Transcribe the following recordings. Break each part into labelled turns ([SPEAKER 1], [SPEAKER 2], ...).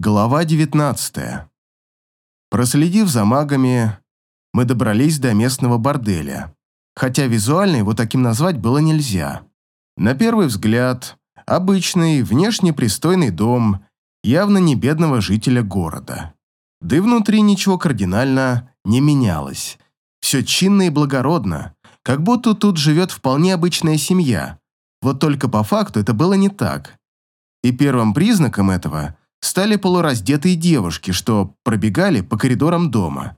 [SPEAKER 1] Глава 19. Проследив за магами, мы добрались до местного борделя, хотя визуально его таким назвать было нельзя. На первый взгляд, обычный, внешне пристойный дом, явно не бедного жителя города. Да и внутри ничего кардинально не менялось. Все чинно и благородно, как будто тут живет вполне обычная семья. Вот только по факту это было не так. И первым признаком этого стали полураздетые девушки, что пробегали по коридорам дома.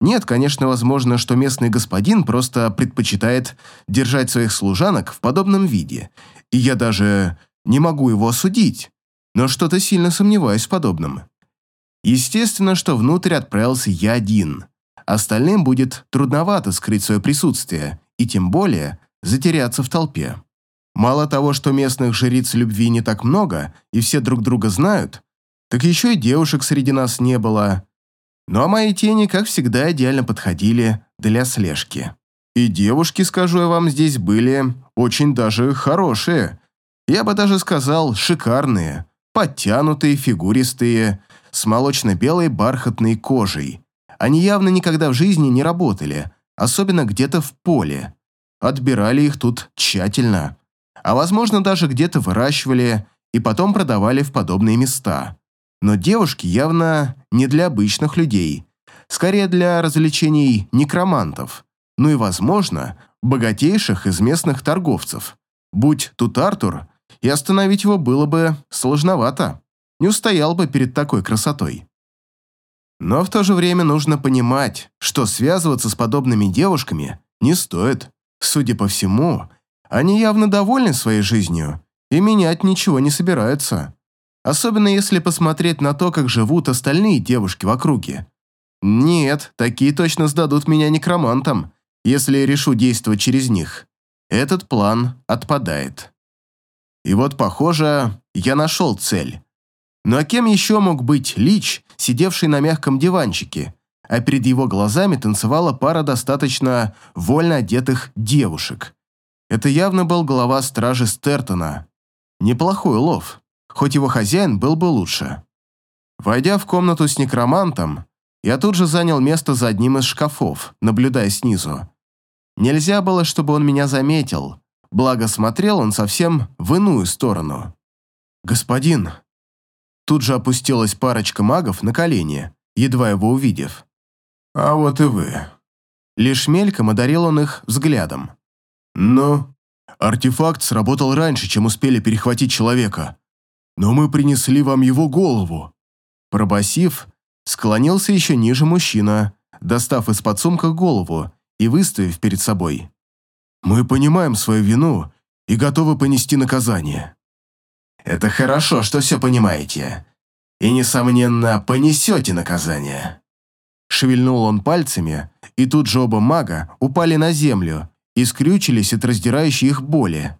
[SPEAKER 1] Нет, конечно, возможно, что местный господин просто предпочитает держать своих служанок в подобном виде, и я даже не могу его осудить, но что-то сильно сомневаюсь в подобном. Естественно, что внутрь отправился я один. Остальным будет трудновато скрыть свое присутствие, и тем более затеряться в толпе. Мало того, что местных жриц любви не так много, и все друг друга знают, так еще и девушек среди нас не было. Ну а мои тени, как всегда, идеально подходили для слежки. И девушки, скажу я вам, здесь были очень даже хорошие. Я бы даже сказал, шикарные, подтянутые, фигуристые, с молочно-белой бархатной кожей. Они явно никогда в жизни не работали, особенно где-то в поле. Отбирали их тут тщательно. А возможно, даже где-то выращивали и потом продавали в подобные места. Но девушки явно не для обычных людей, скорее для развлечений некромантов, ну и, возможно, богатейших из местных торговцев. Будь тут Артур, и остановить его было бы сложновато, не устоял бы перед такой красотой. Но в то же время нужно понимать, что связываться с подобными девушками не стоит. Судя по всему, они явно довольны своей жизнью и менять ничего не собираются. Особенно если посмотреть на то, как живут остальные девушки в округе. Нет, такие точно сдадут меня некромантам, если решу действовать через них. Этот план отпадает. И вот, похоже, я нашел цель. Ну а кем еще мог быть Лич, сидевший на мягком диванчике, а перед его глазами танцевала пара достаточно вольно одетых девушек? Это явно был глава стражи Стертона. Неплохой улов хоть его хозяин был бы лучше. Войдя в комнату с некромантом, я тут же занял место за одним из шкафов, наблюдая снизу. Нельзя было, чтобы он меня заметил, благо смотрел он совсем в иную сторону. «Господин!» Тут же опустилась парочка магов на колени, едва его увидев. «А вот и вы». Лишь мельком одарил он их взглядом. «Ну, артефакт сработал раньше, чем успели перехватить человека но мы принесли вам его голову». Пробасив, склонился еще ниже мужчина, достав из-под сумка голову и выставив перед собой. «Мы понимаем свою вину и готовы понести наказание». «Это хорошо, что все понимаете. И, несомненно, понесете наказание». Шевельнул он пальцами, и тут же оба мага упали на землю и скрючились от раздирающей их боли.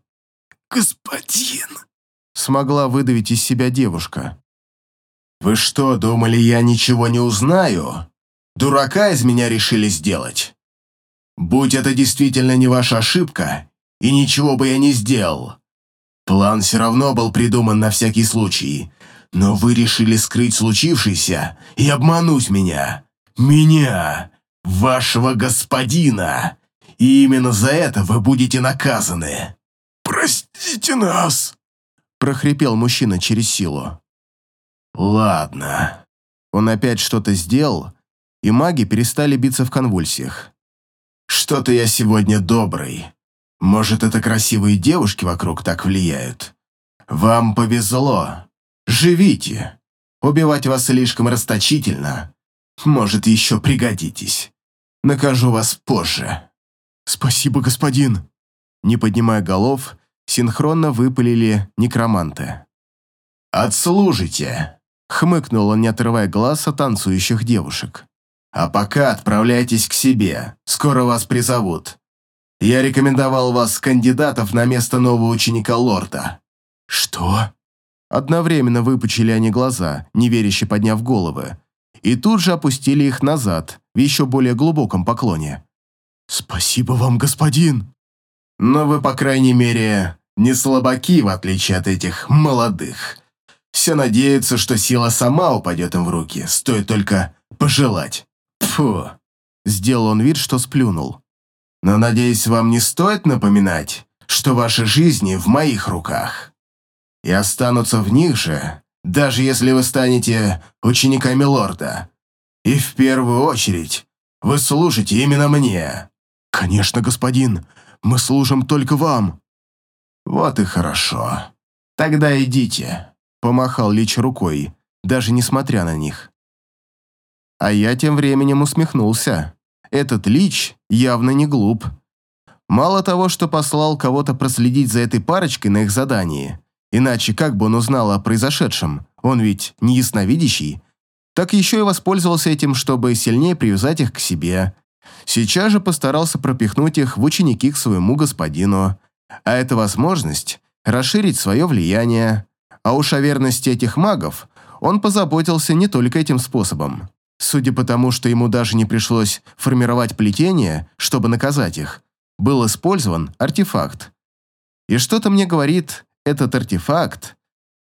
[SPEAKER 2] «Господин!»
[SPEAKER 1] Смогла выдавить из себя девушка.
[SPEAKER 2] «Вы что, думали, я ничего не узнаю? Дурака из меня решили сделать? Будь это действительно не ваша ошибка, и ничего бы я не сделал. План все равно был придуман на всякий случай, но вы решили скрыть случившееся и обмануть меня. Меня, вашего господина. И именно за это вы будете наказаны. Простите нас прохрипел мужчина через силу. «Ладно». Он опять что-то сделал, и маги перестали биться в конвульсиях. «Что-то я сегодня добрый. Может, это красивые девушки вокруг так влияют? Вам повезло. Живите. Убивать вас слишком расточительно. Может, еще пригодитесь. Накажу вас позже».
[SPEAKER 1] «Спасибо, господин». Не поднимая голов, синхронно выпалили некроманты.
[SPEAKER 2] «Отслужите!» — хмыкнул он, не отрывая глаз от танцующих девушек. «А пока отправляйтесь к себе, скоро вас призовут. Я рекомендовал вас кандидатов на место нового ученика лорда».
[SPEAKER 1] «Что?» Одновременно выпучили они глаза, неверяще подняв головы, и тут же опустили их назад, в еще более глубоком поклоне. «Спасибо вам, господин!»
[SPEAKER 2] Но вы, по крайней мере, не слабаки, в отличие от этих молодых. Все надеются, что сила сама упадет им в руки, стоит только пожелать. Фу.
[SPEAKER 1] Сделал он вид, что сплюнул.
[SPEAKER 2] Но, надеюсь, вам не стоит напоминать, что ваши жизни в моих руках. И останутся в них же, даже если вы станете учениками лорда. И в первую очередь вы служите именно мне.
[SPEAKER 1] Конечно, господин, мы служим только вам.
[SPEAKER 2] Вот и хорошо. Тогда идите.
[SPEAKER 1] Помахал Лич рукой, даже несмотря на них. А я тем временем усмехнулся. Этот Лич явно не глуп. Мало того, что послал кого-то проследить за этой парочкой на их задании, иначе как бы он узнал о произошедшем, он ведь не ясновидящий, так еще и воспользовался этим, чтобы сильнее привязать их к себе. Сейчас же постарался пропихнуть их в ученики к своему господину, а это возможность расширить свое влияние. А уж о верности этих магов он позаботился не только этим способом. Судя по тому, что ему даже не пришлось формировать плетение, чтобы наказать их, был использован артефакт. И что-то мне говорит, этот артефакт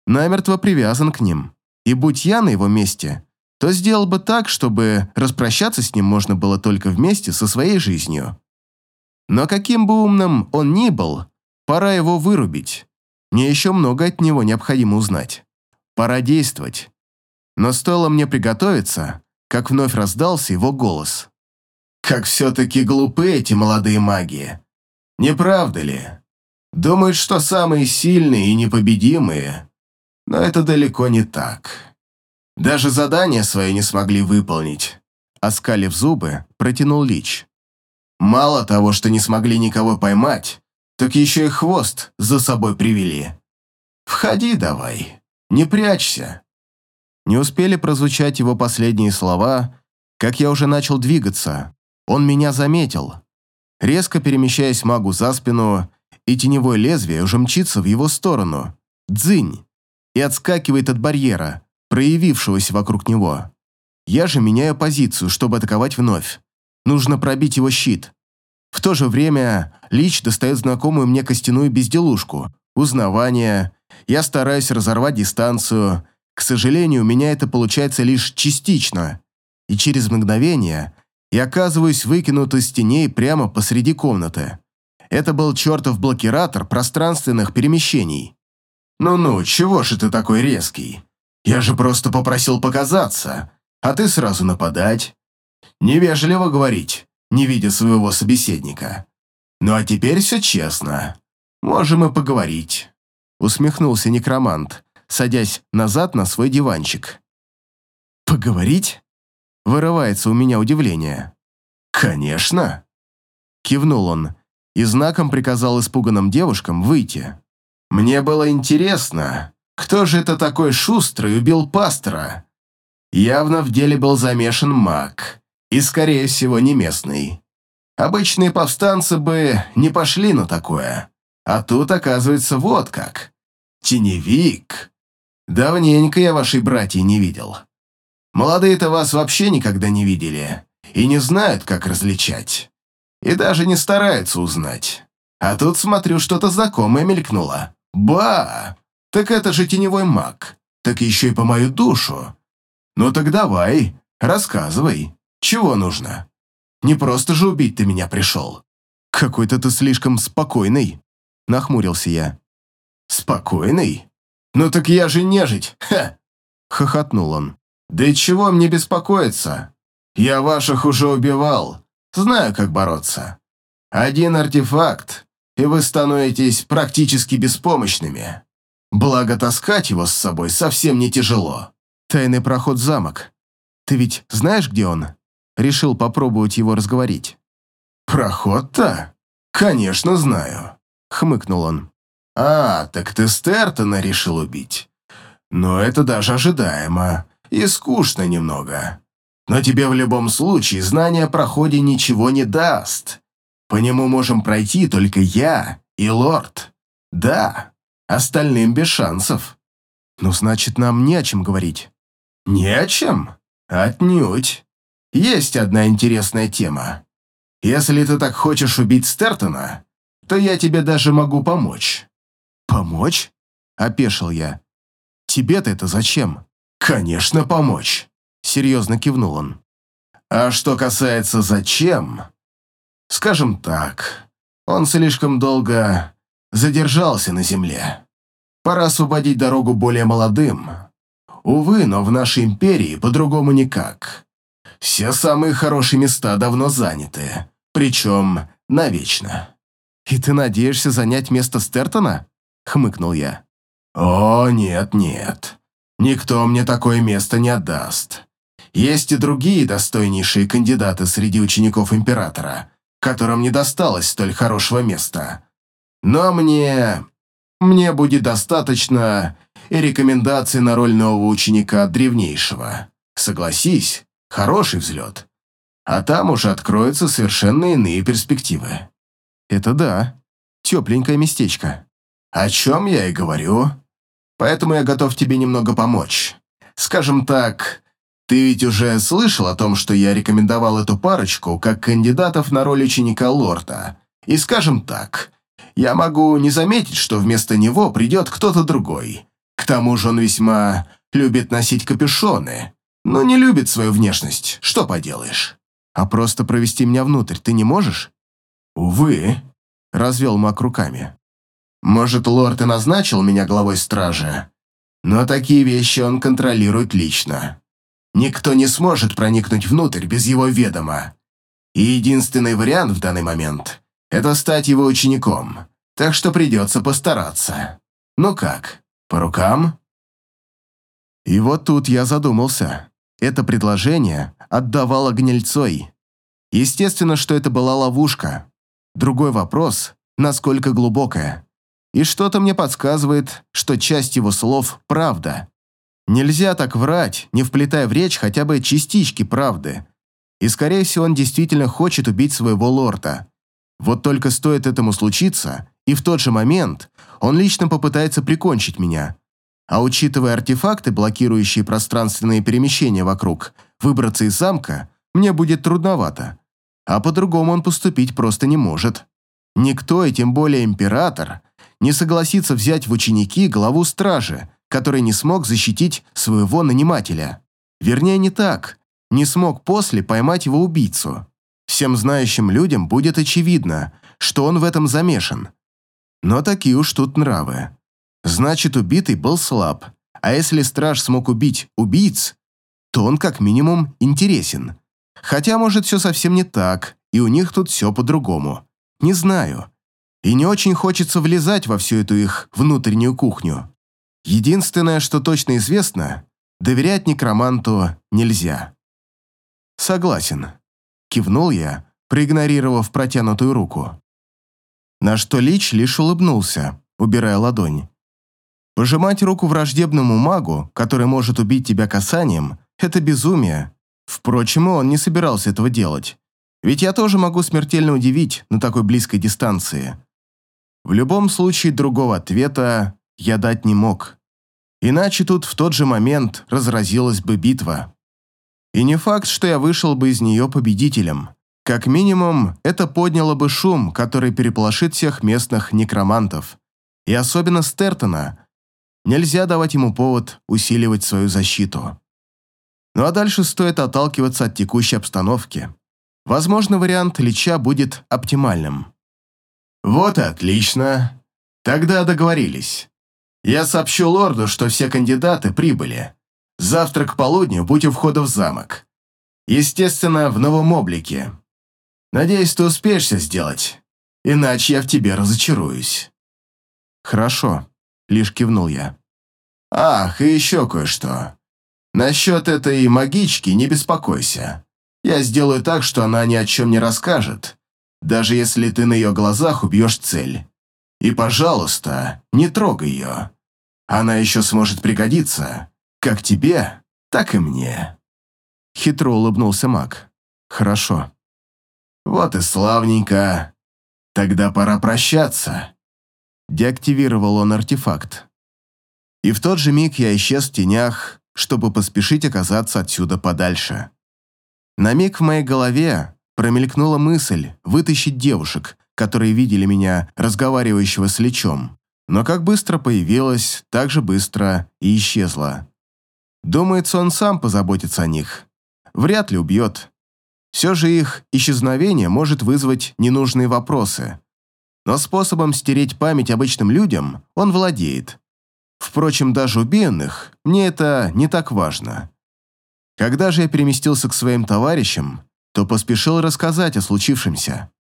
[SPEAKER 1] намертво привязан к ним. И будь я на его месте, то сделал бы так, чтобы распрощаться с ним можно было только вместе со своей жизнью. Но каким бы умным он ни был, пора его вырубить. Мне еще много от него необходимо узнать. Пора действовать. Но стоило мне приготовиться, как вновь раздался его голос.
[SPEAKER 2] Как все-таки глупы эти молодые маги. Не правда ли? Думают, что самые сильные и непобедимые. Но это далеко не так. Даже задание свое не смогли выполнить.
[SPEAKER 1] Оскалив зубы, протянул Лич.
[SPEAKER 2] Мало того, что не смогли никого поймать, так еще и хвост за собой привели. Входи давай, не прячься.
[SPEAKER 1] Не успели прозвучать его последние слова, как я уже начал двигаться. Он меня заметил. Резко перемещаясь магу за спину, и теневое лезвие уже мчится в его сторону. Дзынь! И отскакивает от барьера, проявившегося вокруг него. Я же меняю позицию, чтобы атаковать вновь. Нужно пробить его щит. В то же время Лич достает знакомую мне костяную безделушку. Узнавание. Я стараюсь разорвать дистанцию. К сожалению, у меня это получается лишь частично. И через мгновение и оказываюсь выкинут из теней прямо посреди комнаты. Это был чертов блокиратор пространственных перемещений.
[SPEAKER 2] «Ну-ну, чего же ты такой резкий? Я же просто попросил показаться, а ты сразу нападать. Невежливо говорить, не видя своего собеседника. Ну а теперь все честно. Можем и поговорить», —
[SPEAKER 1] усмехнулся некромант, садясь назад на свой диванчик. «Поговорить?» Вырывается у меня удивление.
[SPEAKER 2] «Конечно!»
[SPEAKER 1] Кивнул он и знаком приказал испуганным девушкам выйти.
[SPEAKER 2] «Мне было интересно, кто же это такой шустрый убил пастора? Явно в деле был замешан маг, и, скорее всего, не местный. Обычные повстанцы бы не пошли на такое, а тут, оказывается, вот как. Теневик. Давненько я вашей братьи не видел. Молодые-то вас вообще никогда не видели и не знают, как различать. И даже не стараются узнать. А тут, смотрю, что-то знакомое мелькнуло. Ба! Так это же теневой маг. Так еще и по мою душу. Ну так давай, рассказывай, чего нужно? Не просто же убить ты меня пришел.
[SPEAKER 1] Какой-то ты слишком спокойный, нахмурился я.
[SPEAKER 2] Спокойный? Ну так я же нежить, ха! Хохотнул он. «Да и чего мне беспокоиться? Я ваших уже убивал, знаю, как бороться. Один артефакт, и вы становитесь практически беспомощными. Благо, таскать его с собой совсем не тяжело».
[SPEAKER 1] «Тайный проход в замок. Ты ведь знаешь, где он?» Решил попробовать его разговорить.
[SPEAKER 2] «Проход-то? Конечно, знаю», — хмыкнул он. «А, так ты Стертона решил убить. Но это даже ожидаемо и скучно немного. Но тебе в любом случае знание о проходе ничего не даст. По нему можем пройти только я и лорд. Да, остальным без шансов.
[SPEAKER 1] Ну, значит, нам не о чем говорить.
[SPEAKER 2] Не о чем? Отнюдь. Есть одна интересная тема. Если ты так хочешь убить Стертона, то я тебе даже могу помочь.
[SPEAKER 1] Помочь? Опешил я. Тебе-то это зачем?»
[SPEAKER 2] «Конечно, помочь», — серьезно кивнул он. «А что касается зачем, скажем так, он слишком долго задержался на земле. Пора освободить дорогу более молодым. Увы, но в нашей империи по-другому никак. Все самые хорошие места давно заняты, причем навечно».
[SPEAKER 1] «И ты надеешься занять место Стертона?» — хмыкнул я.
[SPEAKER 2] «О, нет-нет. Никто мне такое место не отдаст. Есть и другие достойнейшие кандидаты среди учеников Императора, которым не досталось столь хорошего места. Но мне... мне будет достаточно и рекомендаций на роль нового ученика древнейшего. Согласись, хороший взлет. А там уже откроются совершенно иные перспективы.
[SPEAKER 1] Это да, тепленькое местечко.
[SPEAKER 2] О чем я и говорю. Поэтому я готов тебе немного помочь. Скажем так, ты ведь уже слышал о том, что я рекомендовал эту парочку как кандидатов на роль ученика лорда. И скажем так, я могу не заметить, что вместо него придет кто-то другой. К тому же он весьма любит носить капюшоны, но не любит свою внешность. Что поделаешь?
[SPEAKER 1] А просто провести меня внутрь ты не можешь?
[SPEAKER 2] Увы, развел Мак руками. Может, лорд и назначил меня главой стражи, но такие вещи он контролирует лично. Никто не сможет проникнуть внутрь без его ведома. И единственный вариант в данный момент – это стать его учеником, так что придется постараться. Ну как, по рукам?
[SPEAKER 1] И вот тут я задумался. Это предложение отдавало гнильцой. Естественно, что это была ловушка. Другой вопрос – насколько глубокая. И что-то мне подсказывает, что часть его слов – правда. Нельзя так врать, не вплетая в речь хотя бы частички правды. И, скорее всего, он действительно хочет убить своего лорда. Вот только стоит этому случиться, и в тот же момент он лично попытается прикончить меня. А учитывая артефакты, блокирующие пространственные перемещения вокруг, выбраться из замка мне будет трудновато. А по-другому он поступить просто не может. Никто, и тем более император, не согласится взять в ученики главу стражи, который не смог защитить своего нанимателя. Вернее, не так. Не смог после поймать его убийцу. Всем знающим людям будет очевидно, что он в этом замешан. Но такие уж тут нравы. Значит, убитый был слаб. А если страж смог убить убийц, то он как минимум интересен. Хотя, может, все совсем не так, и у них тут все по-другому. Не знаю и не очень хочется влезать во всю эту их внутреннюю кухню. Единственное, что точно известно, доверять некроманту нельзя. Согласен. Кивнул я, проигнорировав протянутую руку. На что Лич лишь улыбнулся, убирая ладонь. Пожимать руку враждебному магу, который может убить тебя касанием, это безумие. Впрочем, он не собирался этого делать. Ведь я тоже могу смертельно удивить на такой близкой дистанции. В любом случае другого ответа я дать не мог. Иначе тут в тот же момент разразилась бы битва. И не факт, что я вышел бы из нее победителем. Как минимум, это подняло бы шум, который переполошит всех местных некромантов. И особенно Стертона. Нельзя давать ему повод усиливать свою защиту. Ну а дальше стоит отталкиваться от текущей обстановки. Возможно, вариант Лича будет оптимальным.
[SPEAKER 2] «Вот и отлично. Тогда договорились. Я сообщу лорду, что все кандидаты прибыли. Завтра к полудню будь у входа в замок. Естественно, в новом облике. Надеюсь, ты успеешься сделать, иначе я в тебе разочаруюсь».
[SPEAKER 1] «Хорошо», — лишь кивнул я.
[SPEAKER 2] «Ах, и еще кое-что. Насчет этой магички не беспокойся. Я сделаю так, что она ни о чем не расскажет, даже если ты на ее глазах убьешь цель. И, пожалуйста, не трогай ее. Она еще сможет пригодиться, как тебе, так и мне».
[SPEAKER 1] Хитро улыбнулся маг. «Хорошо».
[SPEAKER 2] «Вот и славненько. Тогда пора прощаться».
[SPEAKER 1] Деактивировал он артефакт. И в тот же миг я исчез в тенях, чтобы поспешить оказаться отсюда подальше. На миг в моей голове Промелькнула мысль вытащить девушек, которые видели меня разговаривающего с Лечом. Но как быстро появилась, так же быстро и исчезла. Думается, он сам позаботится о них. Вряд ли убьет. Все же их исчезновение может вызвать ненужные вопросы. Но способом стереть память обычным людям он владеет. Впрочем, даже убиенных мне это не так важно. Когда же я переместился к своим товарищам, то поспешил рассказать о случившемся.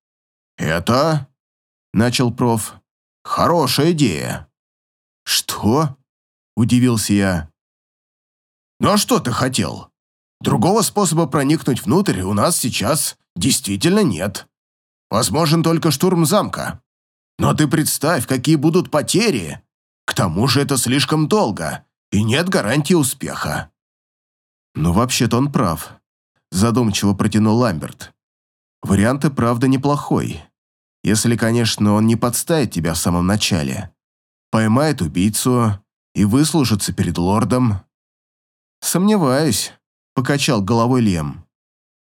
[SPEAKER 2] «Это...» — начал проф. «Хорошая идея».
[SPEAKER 1] «Что?» — удивился я.
[SPEAKER 2] «Ну а что ты хотел? Другого способа проникнуть внутрь у нас сейчас действительно нет. Возможен только штурм замка. Но ты представь, какие будут потери. К тому же это слишком долго, и нет гарантии успеха».
[SPEAKER 1] «Ну, вообще-то он прав», – задумчиво протянул Ламберт. «Вариант и правда неплохой. Если, конечно, он не подставит тебя в самом начале. Поймает убийцу и выслужится перед лордом». «Сомневаюсь», – покачал головой Лем.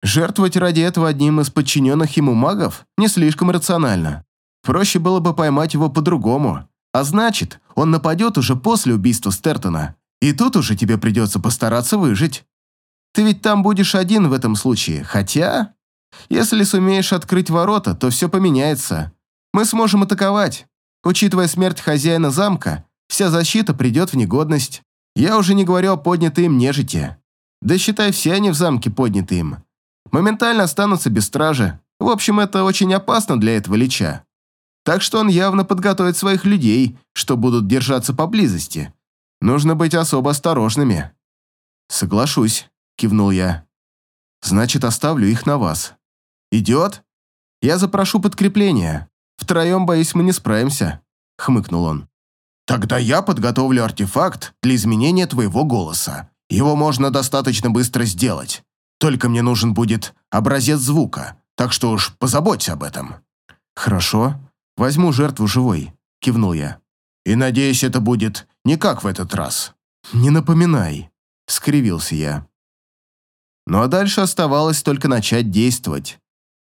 [SPEAKER 1] «Жертвовать ради этого одним из подчиненных ему магов не слишком рационально. Проще было бы поймать его по-другому. А значит, он нападет уже после убийства Стертона. И тут уже тебе придется постараться выжить. Ты ведь там будешь один в этом случае, хотя... Если сумеешь открыть ворота, то все поменяется. Мы сможем атаковать. Учитывая смерть хозяина замка, вся защита придет в негодность. Я уже не говорю о поднятой им нежити. Да считай, все они в замке подняты им. Моментально останутся без стражи. В общем, это очень опасно для этого лича. Так что он явно подготовит своих людей, что будут держаться поблизости. Нужно быть особо осторожными. Соглашусь, кивнул я. Значит, оставлю их на вас. Идет? Я запрошу подкрепление. Втроем, боюсь, мы не справимся, хмыкнул он.
[SPEAKER 2] Тогда я подготовлю артефакт для изменения твоего голоса. Его можно достаточно быстро сделать. Только мне нужен будет образец звука, так что уж позаботься об этом.
[SPEAKER 1] Хорошо, Возьму жертву живой», — кивнул я.
[SPEAKER 2] «И надеюсь, это будет не как в этот раз».
[SPEAKER 1] «Не напоминай», — скривился я. Ну а дальше оставалось только начать действовать.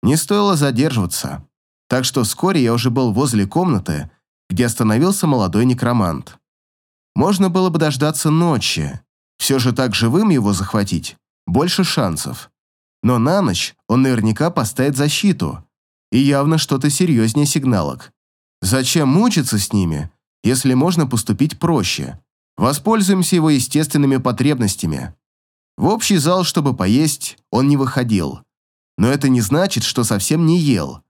[SPEAKER 1] Не стоило задерживаться, так что вскоре я уже был возле комнаты, где остановился молодой некромант. Можно было бы дождаться ночи, все же так живым его захватить больше шансов. Но на ночь он наверняка поставит защиту, и явно что-то серьезнее сигналок. Зачем мучиться с ними, если можно поступить проще? Воспользуемся его естественными потребностями. В общий зал, чтобы поесть, он не выходил. Но это не значит, что совсем не ел.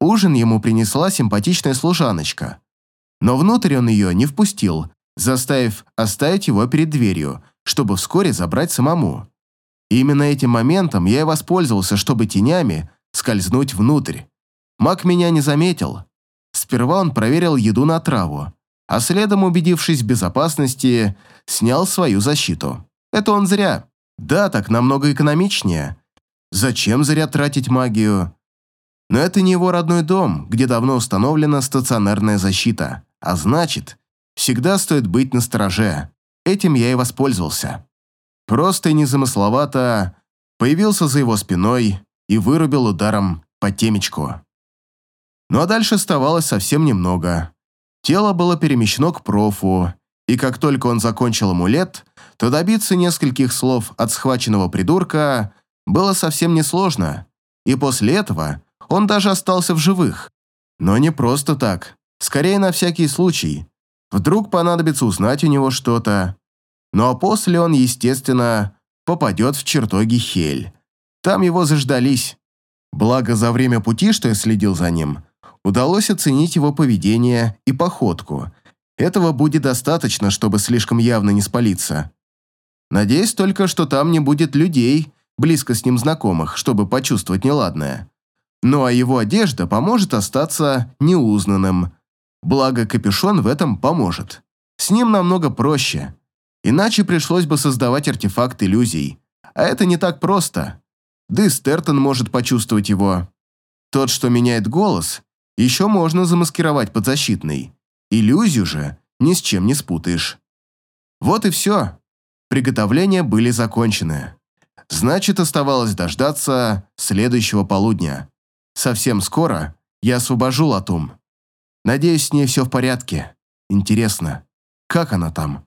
[SPEAKER 1] Ужин ему принесла симпатичная служаночка. Но внутрь он ее не впустил, заставив оставить его перед дверью, чтобы вскоре забрать самому. И именно этим моментом я и воспользовался, чтобы тенями скользнуть внутрь. Маг меня не заметил. Сперва он проверил еду на траву, а следом, убедившись в безопасности, снял свою защиту. Это он зря. Да, так намного экономичнее. Зачем зря тратить магию? Но это не его родной дом, где давно установлена стационарная защита. А значит, всегда стоит быть настороже. Этим я и воспользовался. Просто и незамысловато появился за его спиной и вырубил ударом по темечку. Ну а дальше оставалось совсем немного. Тело было перемещено к профу, и как только он закончил амулет, то добиться нескольких слов от схваченного придурка было совсем несложно, и после этого он даже остался в живых. Но не просто так, скорее на всякий случай. Вдруг понадобится узнать у него что-то. Ну а после он, естественно, попадет в чертоги Хель. Там его заждались. Благо, за время пути, что я следил за ним, удалось оценить его поведение и походку. Этого будет достаточно, чтобы слишком явно не спалиться. Надеюсь только, что там не будет людей, близко с ним знакомых, чтобы почувствовать неладное. Ну а его одежда поможет остаться неузнанным. Благо, капюшон в этом поможет. С ним намного проще. Иначе пришлось бы создавать артефакт иллюзий. А это не так просто. Да и Стертон может почувствовать его. Тот, что меняет голос, еще можно замаскировать под защитный. Иллюзию же ни с чем не спутаешь. Вот и все. Приготовления были закончены. Значит, оставалось дождаться следующего полудня. Совсем скоро я освобожу Латум. Надеюсь, с ней все в порядке. Интересно, как она там?